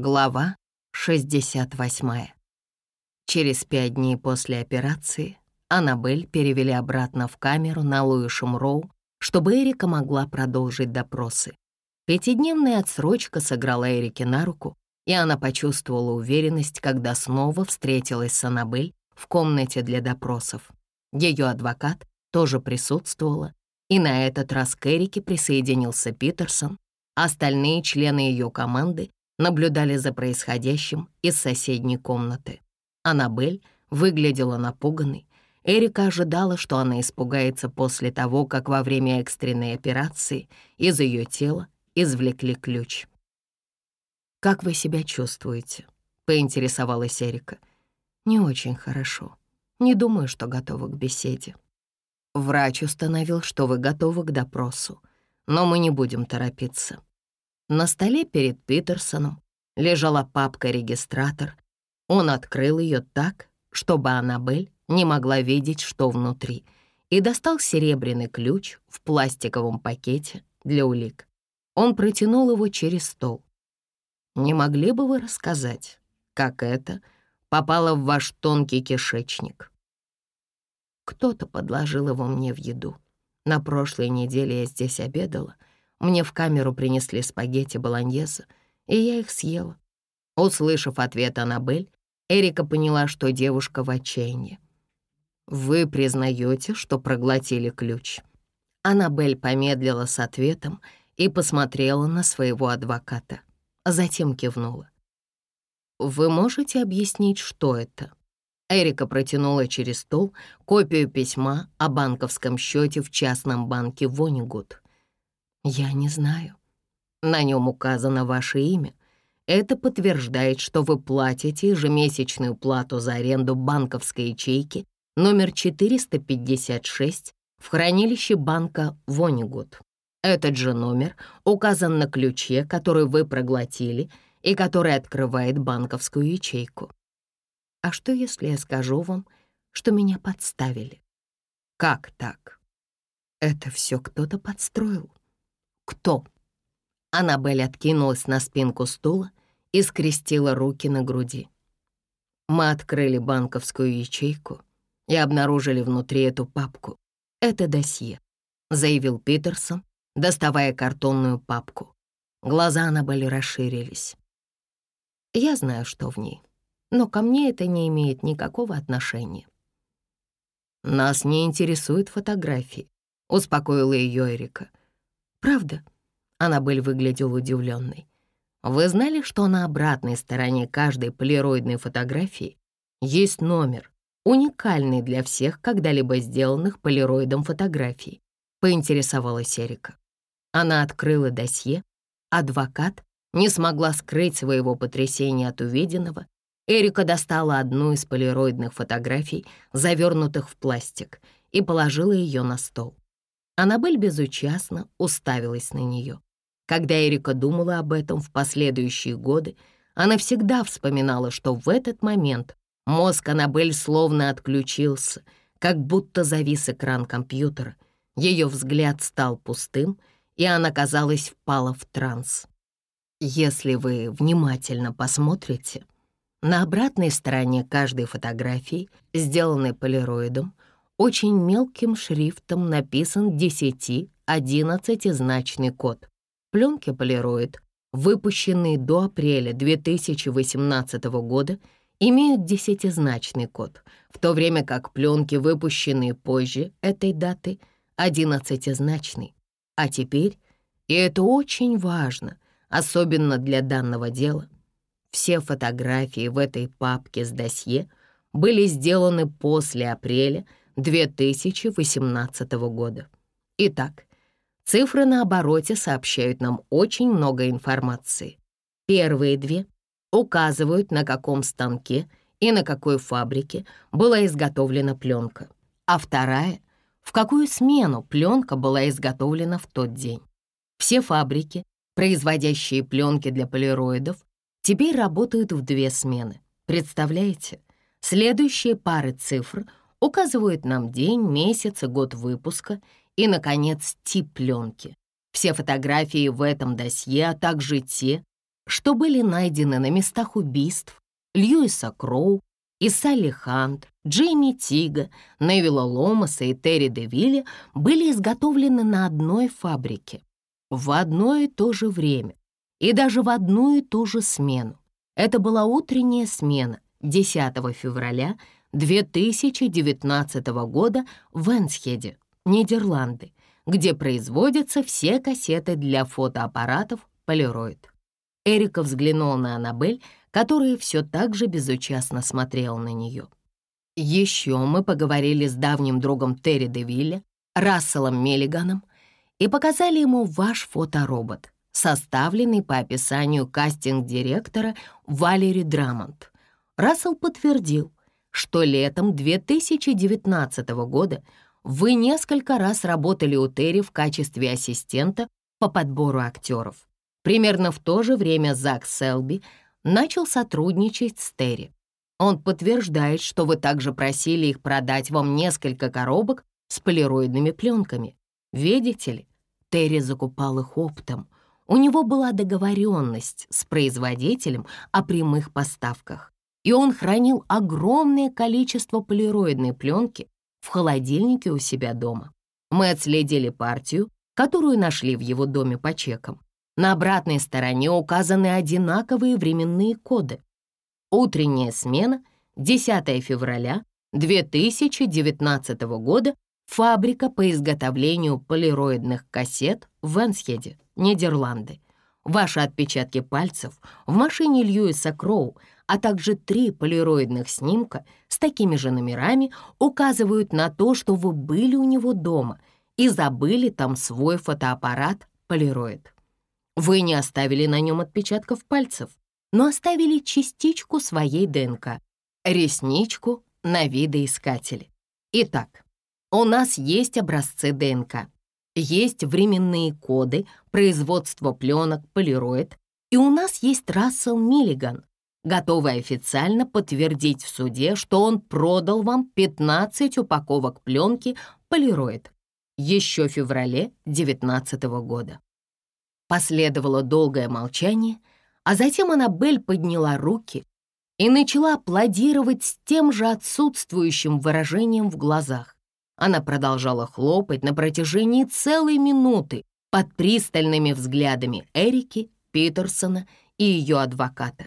Глава 68. Через пять дней после операции Аннабель перевели обратно в камеру на Луишем Роу, чтобы Эрика могла продолжить допросы. Пятидневная отсрочка сыграла Эрике на руку, и она почувствовала уверенность, когда снова встретилась с Аннабель в комнате для допросов. Ее адвокат тоже присутствовала, и на этот раз к Эрике присоединился Питерсон, остальные члены ее команды наблюдали за происходящим из соседней комнаты. Аннабель выглядела напуганной. Эрика ожидала, что она испугается после того, как во время экстренной операции из ее тела извлекли ключ. «Как вы себя чувствуете?» — поинтересовалась Эрика. «Не очень хорошо. Не думаю, что готова к беседе». Врач установил, что вы готовы к допросу, но мы не будем торопиться. На столе перед Питерсоном лежала папка-регистратор. Он открыл ее так, чтобы Аннабель не могла видеть, что внутри, и достал серебряный ключ в пластиковом пакете для улик. Он протянул его через стол. «Не могли бы вы рассказать, как это попало в ваш тонкий кишечник?» Кто-то подложил его мне в еду. На прошлой неделе я здесь обедала. Мне в камеру принесли спагетти болоньезе, и я их съела. Услышав ответ Аннабель, Эрика поняла, что девушка в отчаянии. «Вы признаете, что проглотили ключ?» Аннабель помедлила с ответом и посмотрела на своего адвоката, а затем кивнула. «Вы можете объяснить, что это?» Эрика протянула через стол копию письма о банковском счете в частном банке Вонигуд. «Я не знаю. На нем указано ваше имя. Это подтверждает, что вы платите ежемесячную плату за аренду банковской ячейки номер 456 в хранилище банка Вонигуд. Этот же номер указан на ключе, который вы проглотили и который открывает банковскую ячейку. А что, если я скажу вам, что меня подставили? Как так? Это все кто-то подстроил. Кто? Аннабель откинулась на спинку стула и скрестила руки на груди. Мы открыли банковскую ячейку и обнаружили внутри эту папку. Это досье, заявил Питерсон, доставая картонную папку. Глаза Аннабель расширились. Я знаю, что в ней но ко мне это не имеет никакого отношения. «Нас не интересуют фотографии», — успокоила ее Эрика. «Правда?» — Аннабель выглядела удивленной. «Вы знали, что на обратной стороне каждой полироидной фотографии есть номер, уникальный для всех когда-либо сделанных полироидом фотографий?» — поинтересовалась Эрика. Она открыла досье. Адвокат не смогла скрыть своего потрясения от увиденного Эрика достала одну из полироидных фотографий, завернутых в пластик, и положила ее на стол. Аннабель безучастно уставилась на нее. Когда Эрика думала об этом в последующие годы, она всегда вспоминала, что в этот момент мозг Аннабель словно отключился, как будто завис экран компьютера. Ее взгляд стал пустым, и она, казалось, впала в транс. Если вы внимательно посмотрите, на обратной стороне каждой фотографии, сделанной полироидом, очень мелким шрифтом написан 10-11-значный код. Пленки полироид, выпущенные до апреля 2018 года, имеют десятизначный код, в то время как пленки, выпущенные позже этой даты, одиннадцатизначный. А теперь, и это очень важно, особенно для данного дела, все фотографии в этой папке с досье были сделаны после апреля 2018 года. Итак, цифры на обороте сообщают нам очень много информации. Первые две указывают, на каком станке и на какой фабрике была изготовлена пленка, а вторая — в какую смену пленка была изготовлена в тот день. Все фабрики, производящие пленки для полироидов, теперь работают в две смены. Представляете? Следующие пары цифр указывают нам день, месяц и год выпуска и, наконец, тип пленки. Все фотографии в этом досье, а также те, что были найдены на местах убийств Льюиса Кроу и Салли Хант, Джейми Тига, Невилла Ломаса и Терри Девилля были изготовлены на одной фабрике в одно и то же время и даже в одну и ту же смену. Это была утренняя смена 10 февраля 2019 года в Энсхеде, Нидерланды, где производятся все кассеты для фотоаппаратов Polaroid. Эрика взглянул на Аннабель, которая все так же безучастно смотрела на нее. Еще мы поговорили с давним другом Терри Девилля, Расселом Миллиганом, и показали ему ваш фоторобот, составленный по описанию кастинг-директора Валери Драмонт. Рассел подтвердил, что летом 2019 года вы несколько раз работали у Терри в качестве ассистента по подбору актеров. Примерно в то же время Зак Селби начал сотрудничать с Терри. Он подтверждает, что вы также просили их продать вам несколько коробок с полироидными пленками. Видите ли, Терри закупал их оптом. У него была договоренность с производителем о прямых поставках, и он хранил огромное количество полироидной пленки в холодильнике у себя дома. Мы отследили партию, которую нашли в его доме по чекам. На обратной стороне указаны одинаковые временные коды. Утренняя смена, 10 февраля 2019 года, фабрика по изготовлению полироидных кассет в Энсхеде, Нидерланды. Ваши отпечатки пальцев в машине Льюиса Кроу, а также три полироидных снимка с такими же номерами указывают на то, что вы были у него дома и забыли там свой фотоаппарат полироид. Вы не оставили на нем отпечатков пальцев, но оставили частичку своей ДНК, ресничку на видоискателе. Итак, у нас есть образцы ДНК, есть временные коды производства пленок полироид, и у нас есть Рассел Миллиган, готовый официально подтвердить в суде, что он продал вам 15 упаковок пленки полироид еще в феврале 2019 года. Последовало долгое молчание, а затем Аннабель подняла руки и начала аплодировать с тем же отсутствующим выражением в глазах. Она продолжала хлопать на протяжении целой минуты под пристальными взглядами Эрики, Питерсона и ее адвоката.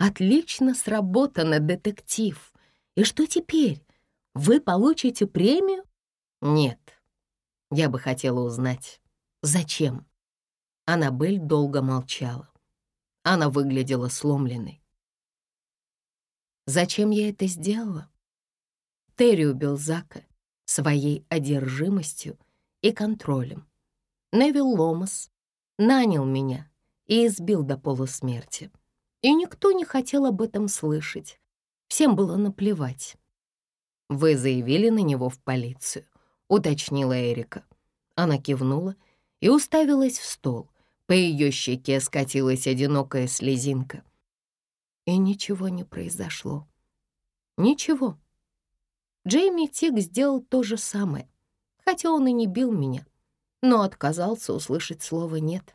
«Отлично сработано, детектив. И что теперь? Вы получите премию?» «Нет. Я бы хотела узнать, зачем?» Аннабель долго молчала. Она выглядела сломленной. Зачем я это сделала? Терри убил Зака своей одержимостью и контролем. Невил Ломас нанял меня и избил до полусмерти. И никто не хотел об этом слышать. Всем было наплевать. «Вы заявили на него в полицию», — уточнила Эрика. Она кивнула и уставилась в стол, по ее щеке скатилась одинокая слезинка. И ничего не произошло. Ничего. Джейми Тик сделал то же самое, хотя он и не бил меня, но отказался услышать слово «нет».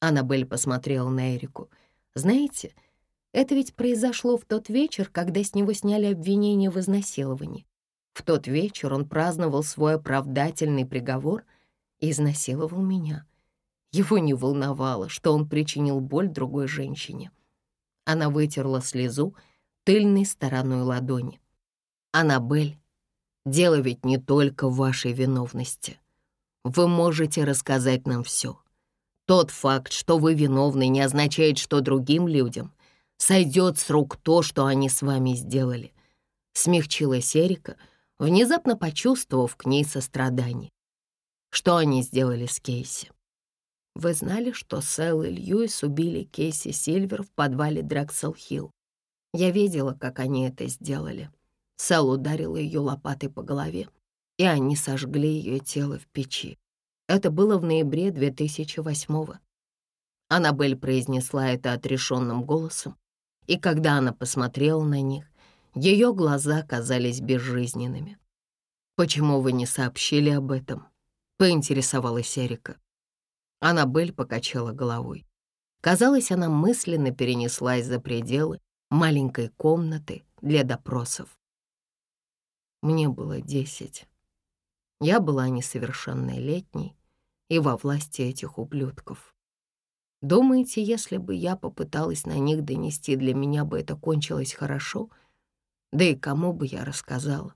Аннабель посмотрела на Эрику. «Знаете, это ведь произошло в тот вечер, когда с него сняли обвинение в изнасиловании. В тот вечер он праздновал свой оправдательный приговор и изнасиловал меня. Его не волновало, что он причинил боль другой женщине. Она вытерла слезу тыльной стороной ладони. «Аннабель, дело ведь не только в вашей виновности. Вы можете рассказать нам все. Тот факт, что вы виновны, не означает, что другим людям сойдет с рук то, что они с вами сделали», — смягчилась Эрика, внезапно почувствовав к ней сострадание. «Что они сделали с Кейси?» Вы знали, что Сэл и Льюис убили Кейси Сильвер в подвале Драксел-Хилл? Я видела, как они это сделали. Сэл ударил ее лопатой по голове, и они сожгли ее тело в печи. Это было в ноябре 2008-го. Аннабель произнесла это отрешенным голосом, и когда она посмотрела на них, ее глаза казались безжизненными. «Почему вы не сообщили об этом?» — поинтересовалась Эрика. Аннабель покачала головой. Казалось, она мысленно перенеслась за пределы маленькой комнаты для допросов. Мне было десять. Я была несовершеннолетней и во власти этих ублюдков. Думаете, если бы я попыталась на них донести, для меня бы это кончилось хорошо? Да и кому бы я рассказала?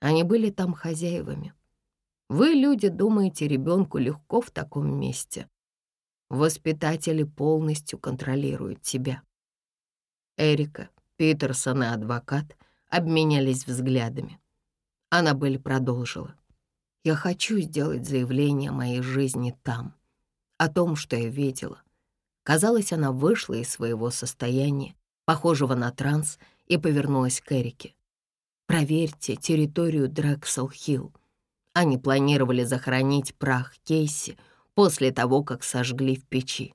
Они были там хозяевами. Вы, люди, думаете, ребенку легко в таком месте. Воспитатели полностью контролируют тебя. Эрика, Питерсон и адвокат обменялись взглядами. Аннабель продолжила. «Я хочу сделать заявление о моей жизни там, о том, что я видела». Казалось, она вышла из своего состояния, похожего на транс, и повернулась к Эрике. «Проверьте территорию Дрексел-Хилл. Они планировали захоронить прах Кейси после того, как сожгли в печи.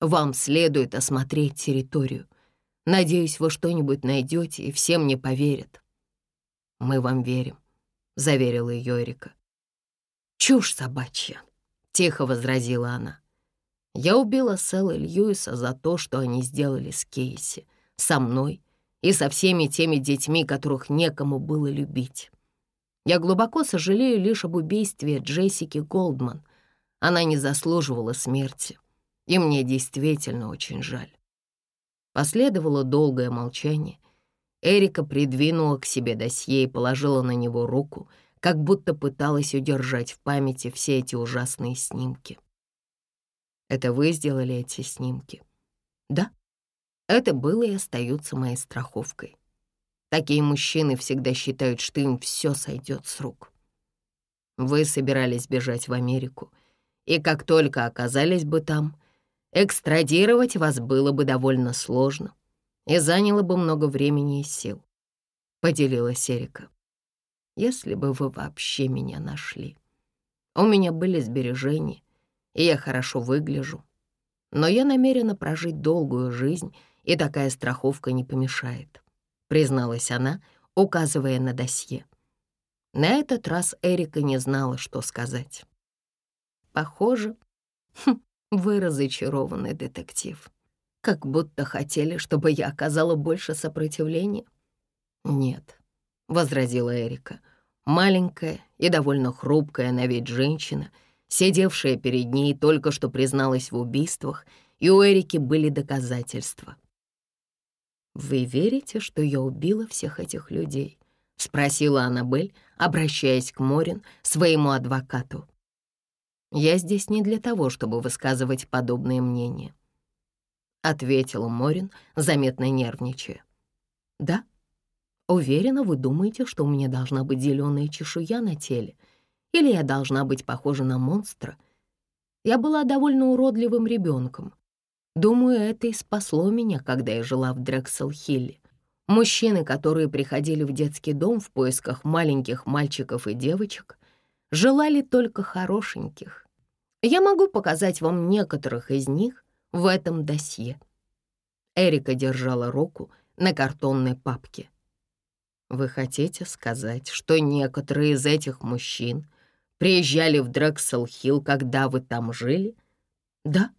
Вам следует осмотреть территорию. Надеюсь, вы что-нибудь найдете, и все мне поверят. Мы вам верим, — заверила ее Эрика. Чушь собачья, — тихо возразила она. Я убила Сэла Льюиса за то, что они сделали с Кейси, со мной и со всеми теми детьми, которых некому было любить. Я глубоко сожалею лишь об убийстве Джессики Голдман. Она не заслуживала смерти, и мне действительно очень жаль. Последовало долгое молчание. Эрика придвинула к себе досье и положила на него руку, как будто пыталась удержать в памяти все эти ужасные снимки. «Это вы сделали эти снимки?» «Да, это было и остается моей страховкой. Такие мужчины всегда считают, что им все сойдет с рук. Вы собирались бежать в Америку, и как только оказались бы там, экстрадировать вас было бы довольно сложно и заняло бы много времени и сил, — поделилась Эрика. Если бы вы вообще меня нашли. У меня были сбережения, и я хорошо выгляжу. Но я намерена прожить долгую жизнь, и такая страховка не помешает. — призналась она, указывая на досье. На этот раз Эрика не знала, что сказать. «Похоже, хм, вы разочарованный детектив. Как будто хотели, чтобы я оказала больше сопротивления». «Нет», — возразила Эрика. Маленькая и довольно хрупкая на вид женщина, сидевшая перед ней, только что призналась в убийствах, и у Эрики были доказательства — «Вы верите, что я убила всех этих людей?» — спросила Аннабель, обращаясь к Морин, своему адвокату. «Я здесь не для того, чтобы высказывать подобные мнения», — ответила Морин, заметно нервничая. «Да? Уверена, вы думаете, что у меня должна быть зеленая чешуя на теле, или я должна быть похожа на монстра? Я была довольно уродливым ребенком, Думаю, это и спасло меня, когда я жила в Дрексел-Хилле. Мужчины, которые приходили в детский дом в поисках маленьких мальчиков и девочек, желали только хорошеньких. Я могу показать вам некоторых из них в этом досье. Эрика держала руку на картонной папке. Вы хотите сказать, что некоторые из этих мужчин приезжали в Дрексел-Хилл, когда вы там жили? Да.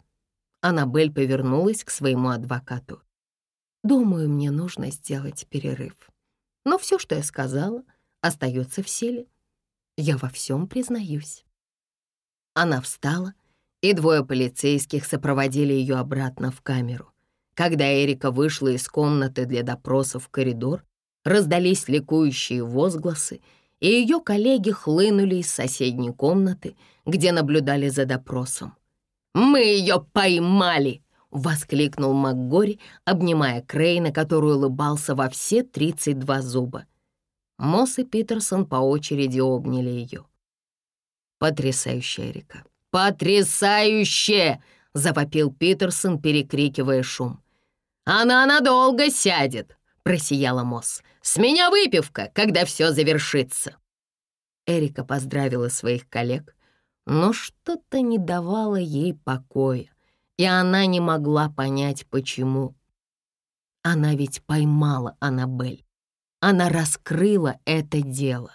Аннабель повернулась к своему адвокату. «Думаю, мне нужно сделать перерыв. Но все, что я сказала, остается в силе. Я во всем признаюсь». Она встала, и двое полицейских сопроводили ее обратно в камеру. Когда Эрика вышла из комнаты для допросов в коридор, раздались ликующие возгласы, и ее коллеги хлынули из соседней комнаты, где наблюдали за допросом. «Мы ее поймали!» — воскликнул МакГори, обнимая Крейна, который улыбался во все 32 зуба. Мосс и Питерсон по очереди обняли ее. «Потрясающая река! Потрясающе!» — завопил Питерсон, перекрикивая шум. «Она надолго сядет!» — просияла Мосс. «С меня выпивка, когда все завершится!» Эрика поздравила своих коллег, но что-то не давало ей покоя, и она не могла понять, почему. Она ведь поймала Аннабель. Она раскрыла это дело.